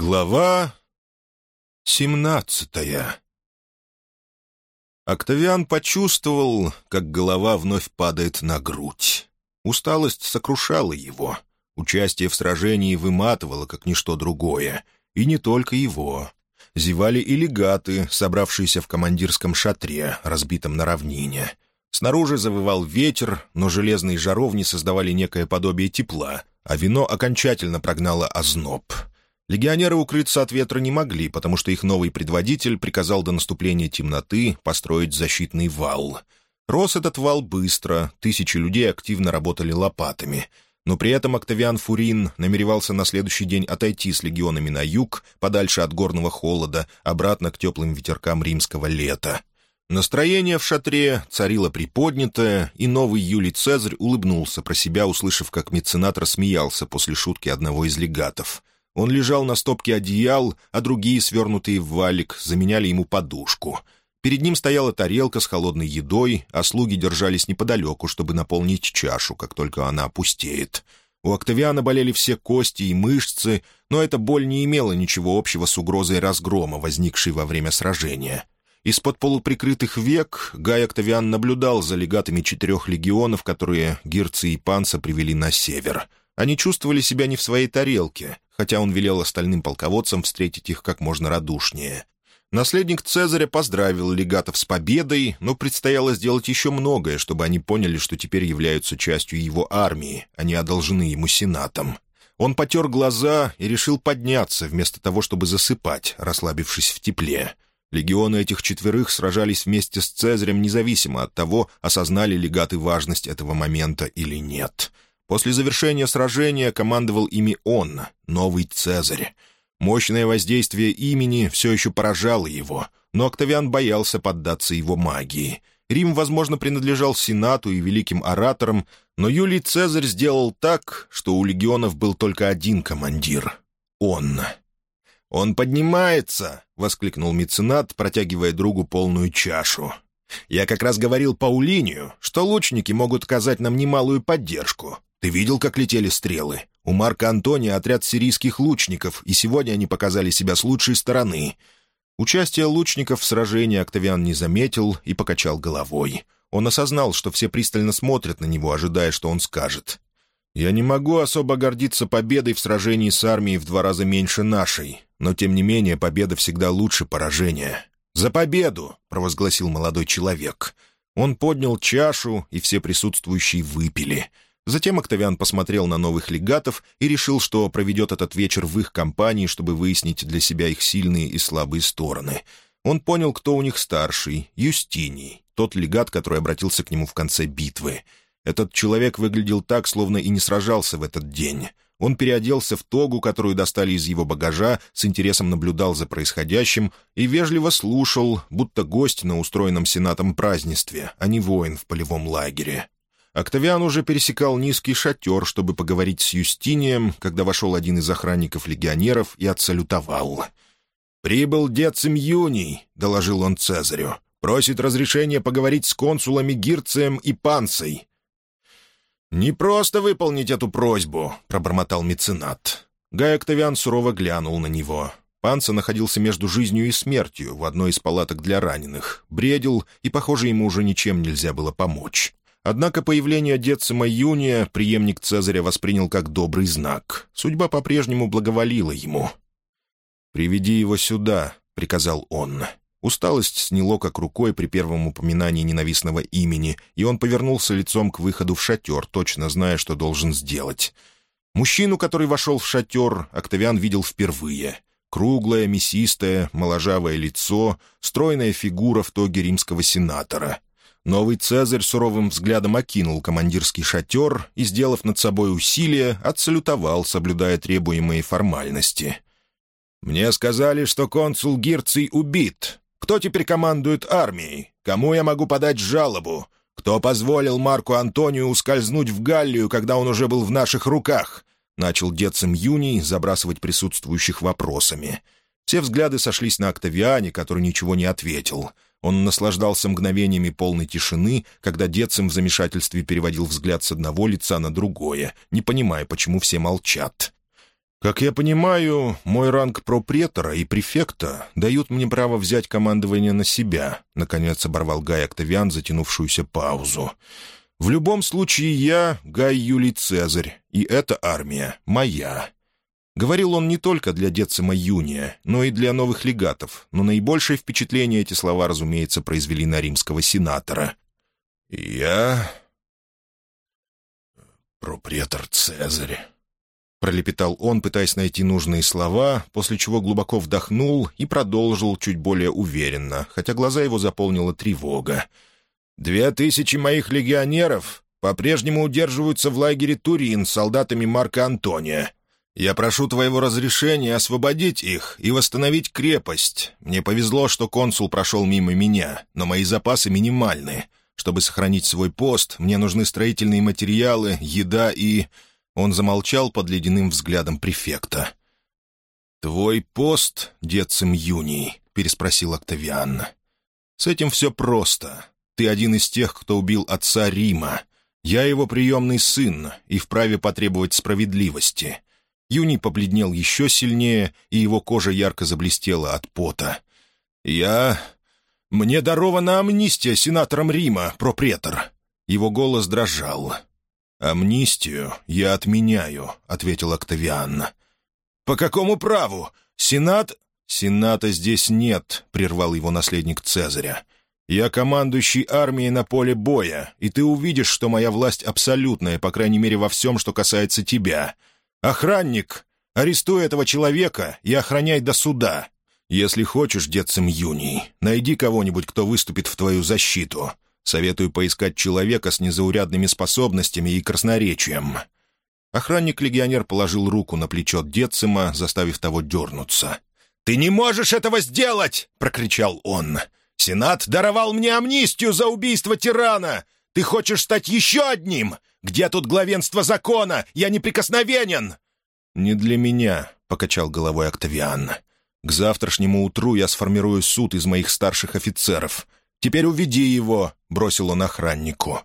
Глава семнадцатая Октавиан почувствовал, как голова вновь падает на грудь. Усталость сокрушала его. Участие в сражении выматывало, как ничто другое. И не только его. Зевали и легаты, собравшиеся в командирском шатре, разбитом на равнине. Снаружи завывал ветер, но железные жаровни создавали некое подобие тепла, а вино окончательно прогнало озноб — Легионеры укрыться от ветра не могли, потому что их новый предводитель приказал до наступления темноты построить защитный вал. Рос этот вал быстро, тысячи людей активно работали лопатами. Но при этом Октавиан Фурин намеревался на следующий день отойти с легионами на юг, подальше от горного холода, обратно к теплым ветеркам римского лета. Настроение в шатре царило приподнятое, и новый Юлий Цезарь улыбнулся про себя, услышав, как меценат рассмеялся после шутки одного из легатов — он лежал на стопке одеял, а другие, свернутые в валик, заменяли ему подушку. Перед ним стояла тарелка с холодной едой, а слуги держались неподалеку, чтобы наполнить чашу, как только она опустеет. У Октавиана болели все кости и мышцы, но эта боль не имела ничего общего с угрозой разгрома, возникшей во время сражения. Из-под полуприкрытых век Гай Октавиан наблюдал за легатами четырех легионов, которые Гирцы и Панца привели на север. Они чувствовали себя не в своей тарелке, хотя он велел остальным полководцам встретить их как можно радушнее. Наследник Цезаря поздравил легатов с победой, но предстояло сделать еще многое, чтобы они поняли, что теперь являются частью его армии, они одолжены ему сенатом. Он потер глаза и решил подняться, вместо того, чтобы засыпать, расслабившись в тепле. Легионы этих четверых сражались вместе с Цезарем независимо от того, осознали легаты важность этого момента или нет — После завершения сражения командовал ими он, новый Цезарь. Мощное воздействие имени все еще поражало его, но Октавиан боялся поддаться его магии. Рим, возможно, принадлежал Сенату и великим ораторам, но Юлий Цезарь сделал так, что у легионов был только один командир — он. «Он поднимается!» — воскликнул меценат, протягивая другу полную чашу. «Я как раз говорил Паулинию, что лучники могут оказать нам немалую поддержку. Ты видел, как летели стрелы? У Марка Антония отряд сирийских лучников, и сегодня они показали себя с лучшей стороны». Участие лучников в сражении Октавиан не заметил и покачал головой. Он осознал, что все пристально смотрят на него, ожидая, что он скажет. «Я не могу особо гордиться победой в сражении с армией в два раза меньше нашей, но, тем не менее, победа всегда лучше поражения». «За победу!» — провозгласил молодой человек. Он поднял чашу, и все присутствующие выпили — Затем Октавиан посмотрел на новых легатов и решил, что проведет этот вечер в их компании, чтобы выяснить для себя их сильные и слабые стороны. Он понял, кто у них старший — Юстиний, тот легат, который обратился к нему в конце битвы. Этот человек выглядел так, словно и не сражался в этот день. Он переоделся в тогу, которую достали из его багажа, с интересом наблюдал за происходящим и вежливо слушал, будто гость на устроенном сенатом празднестве, а не воин в полевом лагере. Октавиан уже пересекал низкий шатер, чтобы поговорить с Юстинием, когда вошел один из охранников-легионеров и отсалютовал. «Прибыл Децим Юний», — доложил он Цезарю. «Просит разрешения поговорить с консулами Гирцием и Панцей». «Не просто выполнить эту просьбу», — пробормотал меценат. Гай Октавиан сурово глянул на него. Панца находился между жизнью и смертью в одной из палаток для раненых, бредил, и, похоже, ему уже ничем нельзя было помочь. Однако появление Децима Юния преемник Цезаря воспринял как добрый знак. Судьба по-прежнему благоволила ему. «Приведи его сюда», — приказал он. Усталость сняло как рукой при первом упоминании ненавистного имени, и он повернулся лицом к выходу в шатер, точно зная, что должен сделать. Мужчину, который вошел в шатер, Октавиан видел впервые. Круглое, мясистое, моложавое лицо, стройная фигура в тоге римского сенатора — Новый Цезарь суровым взглядом окинул командирский шатер и, сделав над собой усилие, отсалютовал, соблюдая требуемые формальности. «Мне сказали, что консул Гирций убит. Кто теперь командует армией? Кому я могу подать жалобу? Кто позволил Марку Антонию ускользнуть в Галлию, когда он уже был в наших руках?» Начал Децим Юний забрасывать присутствующих вопросами. Все взгляды сошлись на Октавиане, который ничего не ответил — он наслаждался мгновениями полной тишины, когда Децим в замешательстве переводил взгляд с одного лица на другое, не понимая, почему все молчат. «Как я понимаю, мой ранг пропретора и префекта дают мне право взять командование на себя», — наконец оборвал Гай Октавиан затянувшуюся паузу. «В любом случае я Гай Юлий Цезарь, и эта армия моя». Говорил он не только для Децима Юния, но и для новых легатов, но наибольшее впечатление эти слова, разумеется, произвели на римского сенатора. «Я... пропретор Цезарь», Пролепетал он, пытаясь найти нужные слова, после чего глубоко вдохнул и продолжил чуть более уверенно, хотя глаза его заполнила тревога. «Две тысячи моих легионеров по-прежнему удерживаются в лагере Турин солдатами Марка Антония. Я прошу твоего разрешения освободить их и восстановить крепость. Мне повезло, что консул прошел мимо меня, но мои запасы минимальны. Чтобы сохранить свой пост, мне нужны строительные материалы, еда и...» Он замолчал под ледяным взглядом префекта. «Твой пост, Децим Юний?» — переспросил Октавиан. «С этим все просто. Ты один из тех, кто убил отца Рима. Я его приемный сын и вправе потребовать справедливости». Юний побледнел еще сильнее, и его кожа ярко заблестела от пота. «Я... Мне дарована амнистия сенатором Рима, пропретор». Его голос дрожал. «Амнистию я отменяю», — ответил Октавиан. «По какому праву? Сенат...» «Сената здесь нет», — прервал его наследник Цезаря. «Я командующий армией на поле боя, и ты увидишь, что моя власть абсолютная, по крайней мере, во всем, что касается тебя. Охранник, арестуй этого человека и охраняй до суда. Если хочешь, дед Юний, найди кого-нибудь, кто выступит в твою защиту. Советую поискать человека с незаурядными способностями и красноречием». Охранник-легионер положил руку на плечо Децима, заставив того дернуться. «Ты не можешь этого сделать!» — прокричал он. «Сенат даровал мне амнистию за убийство тирана! Ты хочешь стать еще одним? Где тут главенство закона? Я неприкосновенен!» «Не для меня», — покачал головой Октавиан. «К завтрашнему утру я сформирую суд из моих старших офицеров. «Теперь уведи его», — бросил он охраннику.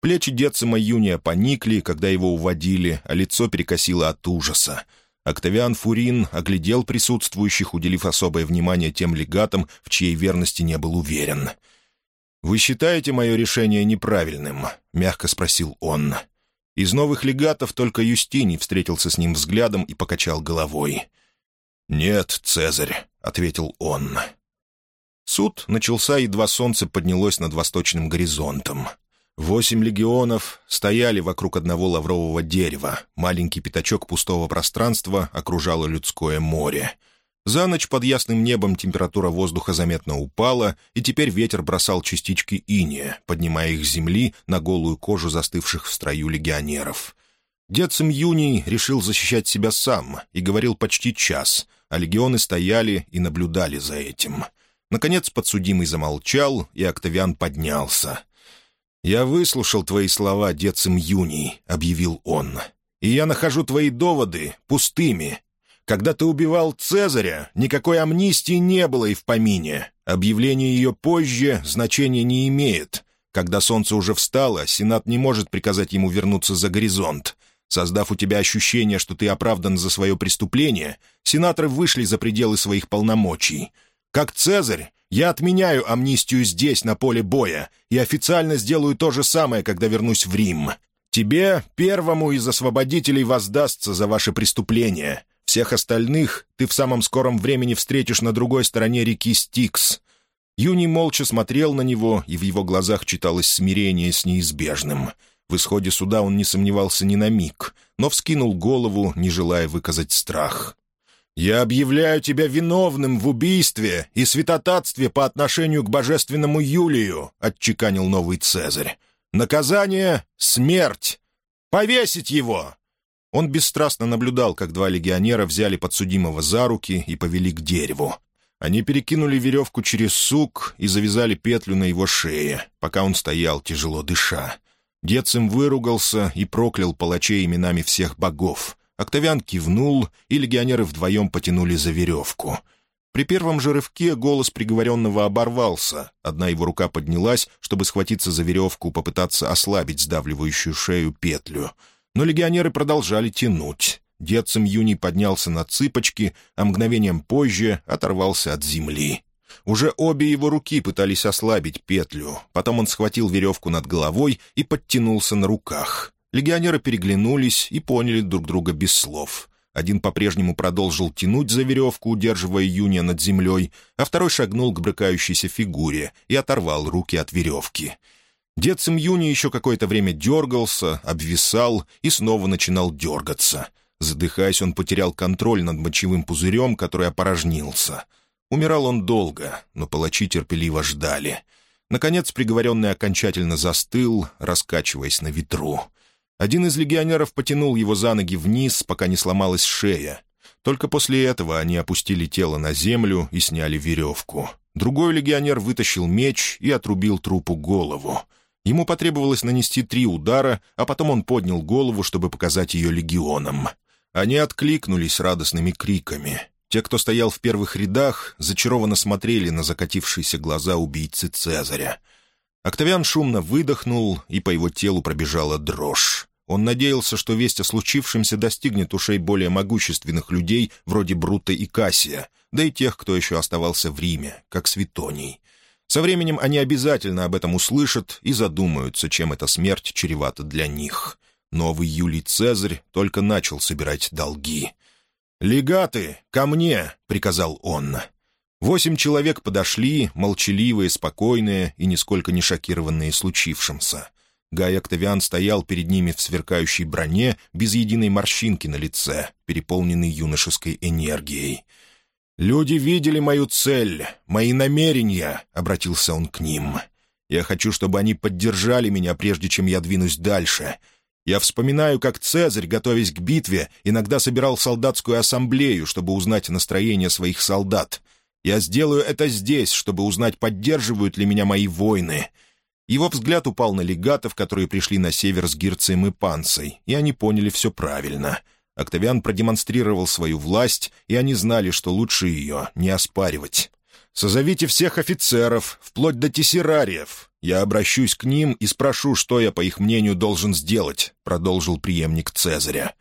Плечи Децима Юния поникли, когда его уводили, а лицо перекосило от ужаса. Октавиан Фурин оглядел присутствующих, уделив особое внимание тем легатам, в чьей верности не был уверен. «Вы считаете мое решение неправильным?» — мягко спросил он. Из новых легатов только Юстиний встретился с ним взглядом и покачал головой. «Нет, Цезарь», — ответил он. Суд начался, едва солнце поднялось над восточным горизонтом. Восемь легионов стояли вокруг одного лаврового дерева. Маленький пятачок пустого пространства окружало людское море. За ночь под ясным небом температура воздуха заметно упала, и теперь ветер бросал частички иния, поднимая их с земли на голую кожу застывших в строю легионеров. Дед Юний решил защищать себя сам и говорил почти час, а легионы стояли и наблюдали за этим — Наконец подсудимый замолчал, и Октавиан поднялся. «Я выслушал твои слова, Децим Юний», — объявил он. «И я нахожу твои доводы пустыми. Когда ты убивал Цезаря, никакой амнистии не было и в помине. Объявление ее позже значения не имеет. Когда солнце уже встало, Сенат не может приказать ему вернуться за горизонт. Создав у тебя ощущение, что ты оправдан за свое преступление, сенаторы вышли за пределы своих полномочий. Как Цезарь, я отменяю амнистию здесь, на поле боя, и официально сделаю то же самое, когда вернусь в Рим. Тебе, первому из освободителей, воздастся за ваши преступления. Всех остальных ты в самом скором времени встретишь на другой стороне реки Стикс». Юни молча смотрел на него, и в его глазах читалось смирение с неизбежным. В исходе суда он не сомневался ни на миг, но вскинул голову, не желая выказать страх. «Я объявляю тебя виновным в убийстве и святотатстве по отношению к божественному Юлию», — отчеканил новый Цезарь. «Наказание — смерть! Повесить его!» Он бесстрастно наблюдал, как два легионера взяли подсудимого за руки и повели к дереву. Они перекинули веревку через сук и завязали петлю на его шее, пока он стоял, тяжело дыша. Децим выругался и проклял палачей именами всех богов — Октавиан кивнул, и легионеры вдвоем потянули за веревку. При первом же рывке голос приговоренного оборвался. Одна его рука поднялась, чтобы схватиться за веревку, попытаться ослабить сдавливающую шею петлю. Но легионеры продолжали тянуть. Дед Юний поднялся на цыпочки, а мгновением позже оторвался от земли. Уже обе его руки пытались ослабить петлю. Потом он схватил веревку над головой и подтянулся на руках. Легионеры переглянулись и поняли друг друга без слов. Один по-прежнему продолжил тянуть за веревку, удерживая Юния над землей, а второй шагнул к брыкающейся фигуре и оторвал руки от веревки. Дед Юни еще какое-то время дергался, обвисал и снова начинал дергаться. Задыхаясь, он потерял контроль над мочевым пузырем, который опорожнился. Умирал он долго, но палачи терпеливо ждали. Наконец приговоренный окончательно застыл, раскачиваясь на ветру. Один из легионеров потянул его за ноги вниз, пока не сломалась шея. Только после этого они опустили тело на землю и сняли веревку. Другой легионер вытащил меч и отрубил трупу голову. Ему потребовалось нанести три удара, а потом он поднял голову, чтобы показать ее легионам. Они откликнулись радостными криками. Те, кто стоял в первых рядах, зачарованно смотрели на закатившиеся глаза убийцы Цезаря — Октавиан шумно выдохнул, и по его телу пробежала дрожь. Он надеялся, что весть о случившемся достигнет ушей более могущественных людей, вроде Брута и Кассия, да и тех, кто еще оставался в Риме, как Светоний. Со временем они обязательно об этом услышат и задумаются, чем эта смерть чревата для них. Новый Юлий Цезарь только начал собирать долги. «Легаты, ко мне!» — приказал он. Восемь человек подошли, молчаливые, спокойные и нисколько не шокированные случившимся. Гай Октавиан стоял перед ними в сверкающей броне, без единой морщинки на лице, переполненный юношеской энергией. «Люди видели мою цель, мои намерения», — обратился он к ним. «Я хочу, чтобы они поддержали меня, прежде чем я двинусь дальше. Я вспоминаю, как Цезарь, готовясь к битве, иногда собирал солдатскую ассамблею, чтобы узнать настроение своих солдат. Я сделаю это здесь, чтобы узнать, поддерживают ли меня мои воины». Его взгляд упал на легатов, которые пришли на север с Гирцием и Панцей, и они поняли все правильно. Октавиан продемонстрировал свою власть, и они знали, что лучше ее не оспаривать. «Созовите всех офицеров, вплоть до тессерариев. Я обращусь к ним и спрошу, что я, по их мнению, должен сделать», — продолжил преемник Цезаря.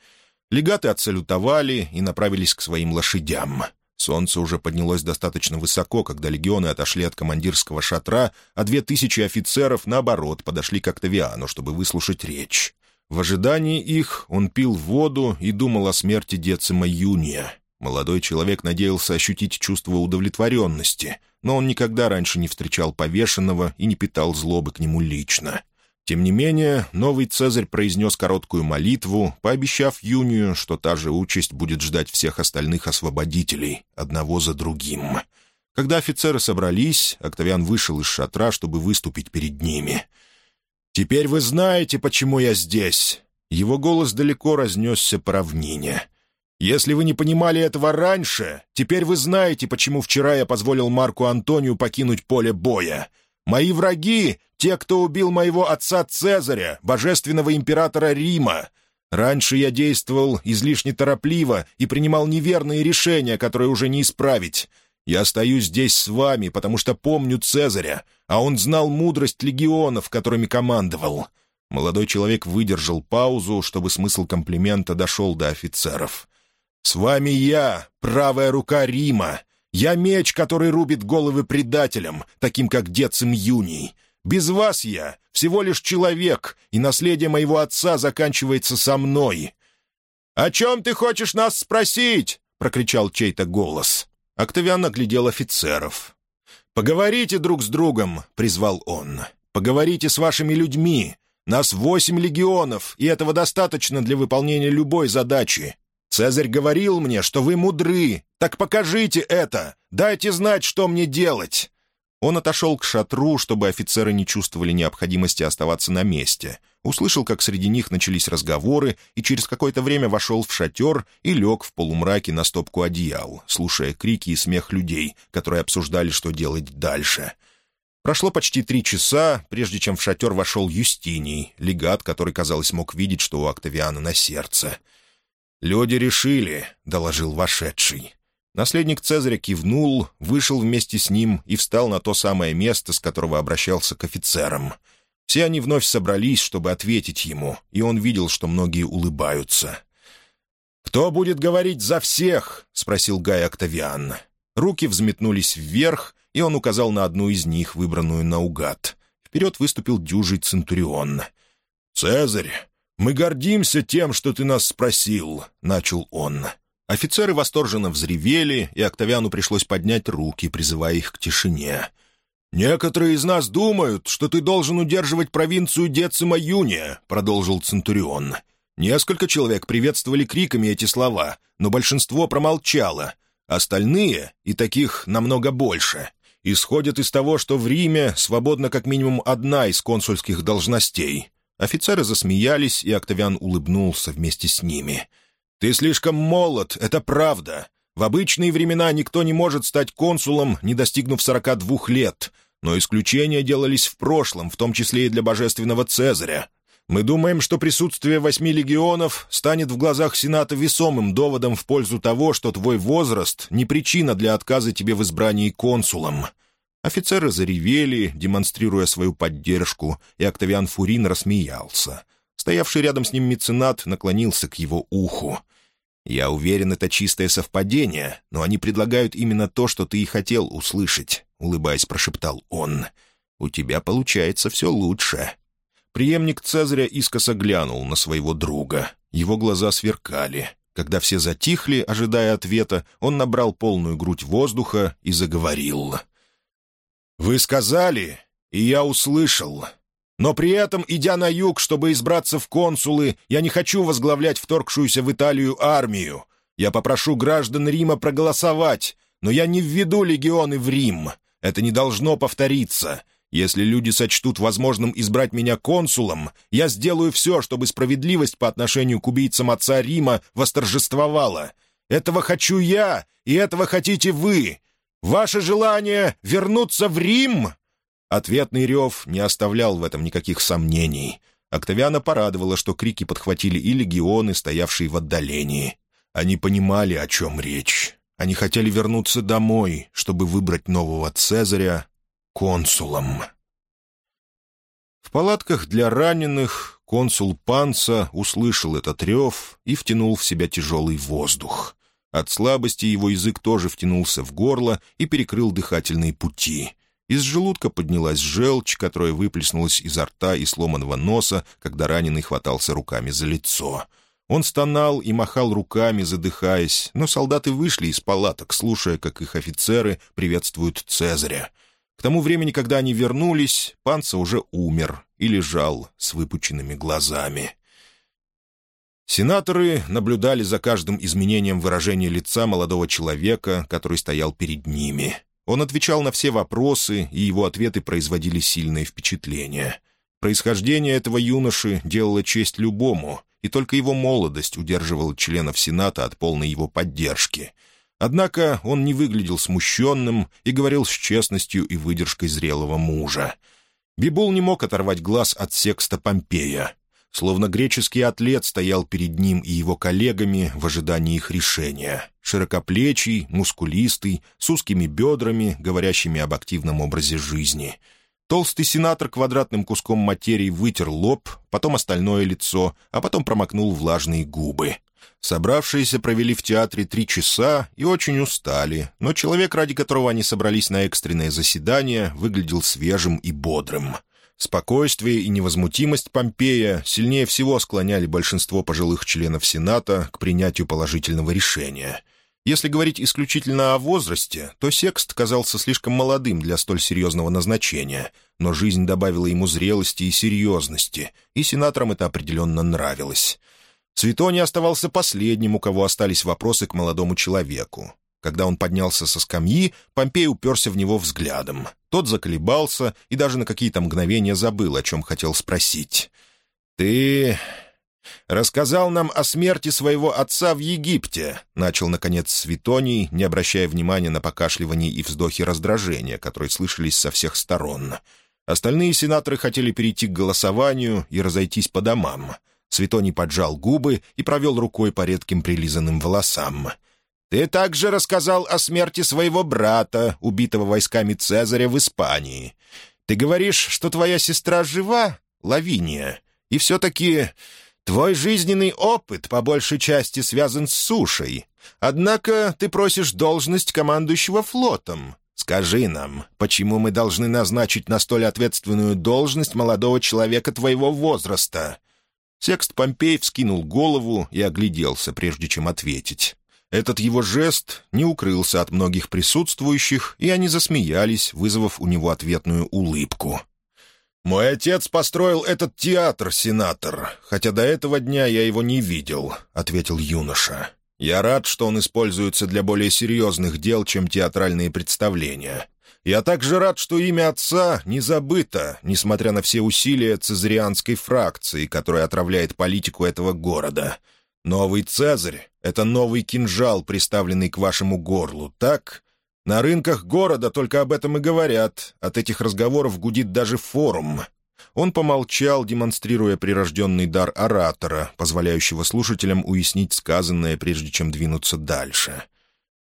Легаты отсалютовали и направились к своим лошадям. Солнце уже поднялось достаточно высоко, когда легионы отошли от командирского шатра, а две тысячи офицеров, наоборот, подошли к Октавиану, чтобы выслушать речь. В ожидании их он пил воду и думал о смерти Децима Юния. Молодой человек надеялся ощутить чувство удовлетворенности, но он никогда раньше не встречал повешенного и не питал злобы к нему лично. Тем не менее, новый Цезарь произнес короткую молитву, пообещав Юнию, что та же участь будет ждать всех остальных освободителей, одного за другим. Когда офицеры собрались, Октавиан вышел из шатра, чтобы выступить перед ними. «Теперь вы знаете, почему я здесь!» Его голос далеко разнесся по равнине. «Если вы не понимали этого раньше, теперь вы знаете, почему вчера я позволил Марку Антонию покинуть поле боя. Мои враги — те, кто убил моего отца Цезаря, божественного императора Рима. Раньше я действовал излишне торопливо и принимал неверные решения, которые уже не исправить. Я остаюсь здесь с вами, потому что помню Цезаря, а он знал мудрость легионов, которыми командовал». Молодой человек выдержал паузу, чтобы смысл комплимента дошел до офицеров. «С вами я, правая рука Рима, я меч, который рубит головы предателям, таким как дед Юний. Без вас я всего лишь человек, и наследие моего отца заканчивается со мной». «О чем ты хочешь нас спросить?» — прокричал чей-то голос. Октавиан оглядел офицеров. «Поговорите друг с другом», — призвал он. «Поговорите с вашими людьми. Нас восемь легионов, и этого достаточно для выполнения любой задачи. Цезарь говорил мне, что вы мудры. Так покажите это! Дайте знать, что мне делать!» Он отошел к шатру, чтобы офицеры не чувствовали необходимости оставаться на месте. Услышал, как среди них начались разговоры, и через какое-то время вошел в шатер и лег в полумраке на стопку одеял, слушая крики и смех людей, которые обсуждали, что делать дальше. Прошло почти три часа, прежде чем в шатер вошел Юстиний, легат, который, казалось, мог видеть, что у Октавиана на сердце — «Люди решили», — доложил вошедший. Наследник Цезаря кивнул, вышел вместе с ним и встал на то самое место, с которого обращался к офицерам. Все они вновь собрались, чтобы ответить ему, и он видел, что многие улыбаются. «Кто будет говорить за всех?» — спросил Гай Октавиан. Руки взметнулись вверх, и он указал на одну из них, выбранную наугад. Вперед выступил дюжий Центурион. «Цезарь, мы гордимся тем, что ты нас спросил», — начал он. Офицеры восторженно взревели, и Октавиану пришлось поднять руки, призывая их к тишине. «Некоторые из нас думают, что ты должен удерживать провинцию Децима Юния», — продолжил Центурион. Несколько человек приветствовали криками эти слова, но большинство промолчало. Остальные, и таких намного больше, исходят из того, что в Риме свободна как минимум одна из консульских должностей. Офицеры засмеялись, и Октавиан улыбнулся вместе с ними. «Ты слишком молод, это правда. В обычные времена никто не может стать консулом, не достигнув 42 лет, но исключения делались в прошлом, в том числе и для божественного Цезаря. Мы думаем, что присутствие восьми легионов станет в глазах Сената весомым доводом в пользу того, что твой возраст не причина для отказа тебе в избрании консулом». Офицеры заревели, демонстрируя свою поддержку, и Октавиан Фурин рассмеялся. Стоявший рядом с ним меценат наклонился к его уху. «Я уверен, это чистое совпадение, но они предлагают именно то, что ты и хотел услышать», — улыбаясь, прошептал он. «У тебя получается все лучше». Приемник Цезаря искоса глянул на своего друга. Его глаза сверкали. Когда все затихли, ожидая ответа, он набрал полную грудь воздуха и заговорил. «Вы сказали, и я услышал. Но при этом, идя на юг, чтобы избраться в консулы, я не хочу возглавлять вторгшуюся в Италию армию. Я попрошу граждан Рима проголосовать, но я не введу легионы в Рим. Это не должно повториться. Если люди сочтут возможным избрать меня консулом, я сделаю все, чтобы справедливость по отношению к убийцам отца Рима восторжествовала. Этого хочу я, и этого хотите вы. Ваше желание вернуться в Рим?» Ответный рев не оставлял в этом никаких сомнений. Октавиана порадовала, что крики подхватили и легионы, стоявшие в отдалении. Они понимали, о чем речь. Они хотели вернуться домой, чтобы выбрать нового Цезаря консулом. В палатках для раненых консул Панца услышал этот рев и втянул в себя тяжелый воздух. От слабости его язык тоже втянулся в горло и перекрыл дыхательные пути. Из желудка поднялась желчь, которая выплеснулась изо рта и сломанного носа, когда раненый хватался руками за лицо. Он стонал и махал руками, задыхаясь, но солдаты вышли из палаток, слушая, как их офицеры приветствуют Цезаря — к тому времени, когда они вернулись, Панца уже умер и лежал с выпученными глазами. Сенаторы наблюдали за каждым изменением выражения лица молодого человека, который стоял перед ними. Он отвечал на все вопросы, и его ответы производили сильное впечатление. Происхождение этого юноши делало честь любому, и только его молодость удерживала членов Сената от полной его поддержки — Однако он не выглядел смущенным и говорил с честностью и выдержкой зрелого мужа. Бибул не мог оторвать глаз от секста Помпея. Словно греческий атлет стоял перед ним и его коллегами в ожидании их решения. Широкоплечий, мускулистый, с узкими бедрами, говорящими об активном образе жизни. Толстый сенатор квадратным куском материи вытер лоб, потом остальное лицо, а потом промокнул влажные губы. Собравшиеся провели в театре три часа и очень устали, но человек, ради которого они собрались на экстренное заседание, выглядел свежим и бодрым. Спокойствие и невозмутимость Помпея сильнее всего склоняли большинство пожилых членов Сената к принятию положительного решения. Если говорить исключительно о возрасте, то Секст казался слишком молодым для столь серьезного назначения, но жизнь добавила ему зрелости и серьезности, и сенаторам это определенно нравилось. Светоний оставался последним, у кого остались вопросы к молодому человеку. Когда он поднялся со скамьи, Помпей уперся в него взглядом. Тот заколебался и даже на какие-то мгновения забыл, о чем хотел спросить. «Ты рассказал нам о смерти своего отца в Египте», — начал, наконец, Светоний, не обращая внимания на покашливание и вздохи раздражения, которые слышались со всех сторон. Остальные сенаторы хотели перейти к голосованию и разойтись по домам. Светоний поджал губы и провел рукой по редким прилизанным волосам. «Ты также рассказал о смерти своего брата, убитого войсками Цезаря в Испании. Ты говоришь, что твоя сестра жива, Лавиния, и все-таки Твой жизненный опыт по большей части связан с сушей. Однако ты просишь должность командующего флотом. Скажи нам, почему мы должны назначить на столь ответственную должность молодого человека твоего возраста?» Секст Помпей вскинул голову и огляделся, прежде чем ответить. Этот его жест не укрылся от многих присутствующих, и они засмеялись, вызвав у него ответную улыбку. «Мой отец построил этот театр, сенатор, хотя до этого дня я его не видел», — ответил юноша. «Я рад, что он используется для более серьезных дел, чем театральные представления. Я также рад, что имя отца не забыто, несмотря на все усилия цезарианской фракции, которая отравляет политику этого города. Новый Цезарь — это новый кинжал, приставленный к вашему горлу, так? На рынках города только об этом и говорят. От этих разговоров гудит даже форум. Он помолчал, демонстрируя прирожденный дар оратора, позволяющего слушателям уяснить сказанное, прежде чем двинуться дальше.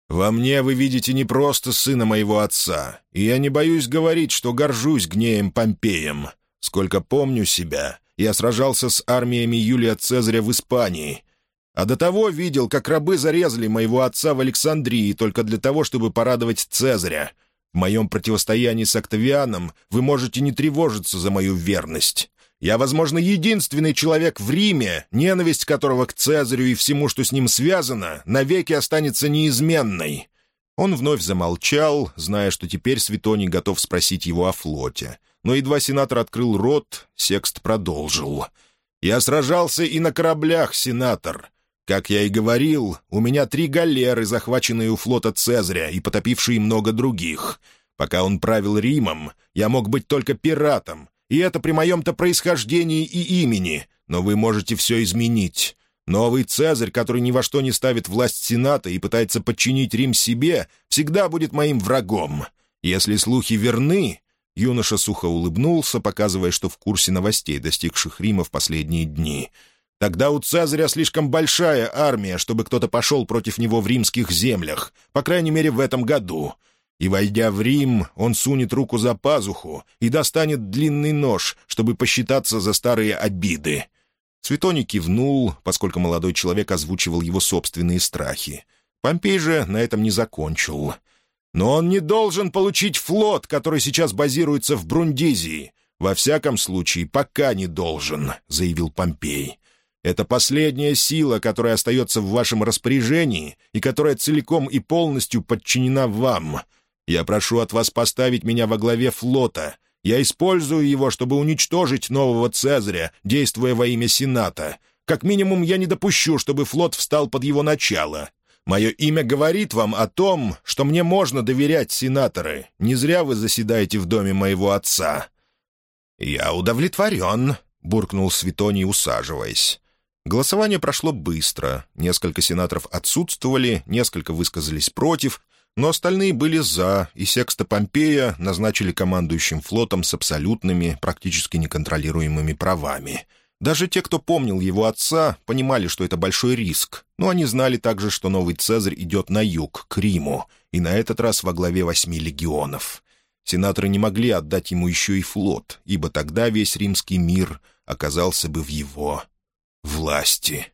«Во мне вы видите не просто сына моего отца, и я не боюсь говорить, что горжусь гнеем Помпеем. Сколько помню себя, я сражался с армиями Юлия Цезаря в Испании, а до того видел, как рабы зарезали моего отца в Александрии только для того, чтобы порадовать Цезаря. В моем противостоянии с Октавианом вы можете не тревожиться за мою верность. Я, возможно, единственный человек в Риме, ненависть которого к Цезарю и всему, что с ним связано, навеки останется неизменной». Он вновь замолчал, зная, что теперь Светоний готов спросить его о флоте. Но едва сенатор открыл рот, Секст продолжил. «Я сражался и на кораблях, сенатор. Как я и говорил, у меня три галеры, захваченные у флота Цезаря и потопившие много других. Пока он правил Римом, я мог быть только пиратом, и это при моем-то происхождении и имени, но вы можете все изменить. Новый Цезарь, который ни во что не ставит власть Сената и пытается подчинить Рим себе, всегда будет моим врагом. Если слухи верны...» Юноша сухо улыбнулся, показывая, что в курсе новостей, достигших Рима в последние дни. «Тогда у Цезаря слишком большая армия, чтобы кто-то пошел против него в римских землях, по крайней мере, в этом году. И, войдя в Рим, он сунет руку за пазуху и достанет длинный нож, чтобы посчитаться за старые обиды. Светоний кивнул, поскольку молодой человек озвучивал его собственные страхи. Помпей же на этом не закончил. «Но он не должен получить флот, который сейчас базируется в Брундизии. Во всяком случае, пока не должен», — заявил Помпей. «Это последняя сила, которая остается в вашем распоряжении и которая целиком и полностью подчинена вам. Я прошу от вас поставить меня во главе флота. Я использую его, чтобы уничтожить нового Цезаря, действуя во имя Сената. Как минимум, я не допущу, чтобы флот встал под его начало. Мое имя говорит вам о том, что мне можно доверять, сенаторы. Не зря вы заседаете в доме моего отца». «Я удовлетворен», — буркнул Светоний, усаживаясь. Голосование прошло быстро. Несколько сенаторов отсутствовали, несколько высказались против, но остальные были «за», и Секста Помпея назначили командующим флотом с абсолютными, практически неконтролируемыми правами. Даже те, кто помнил его отца, понимали, что это большой риск, но они знали также, что новый Цезарь идет на юг, к Риму, и на этот раз во главе восьми легионов. Сенаторы не могли отдать ему еще и флот, ибо тогда весь римский мир оказался бы в его власти.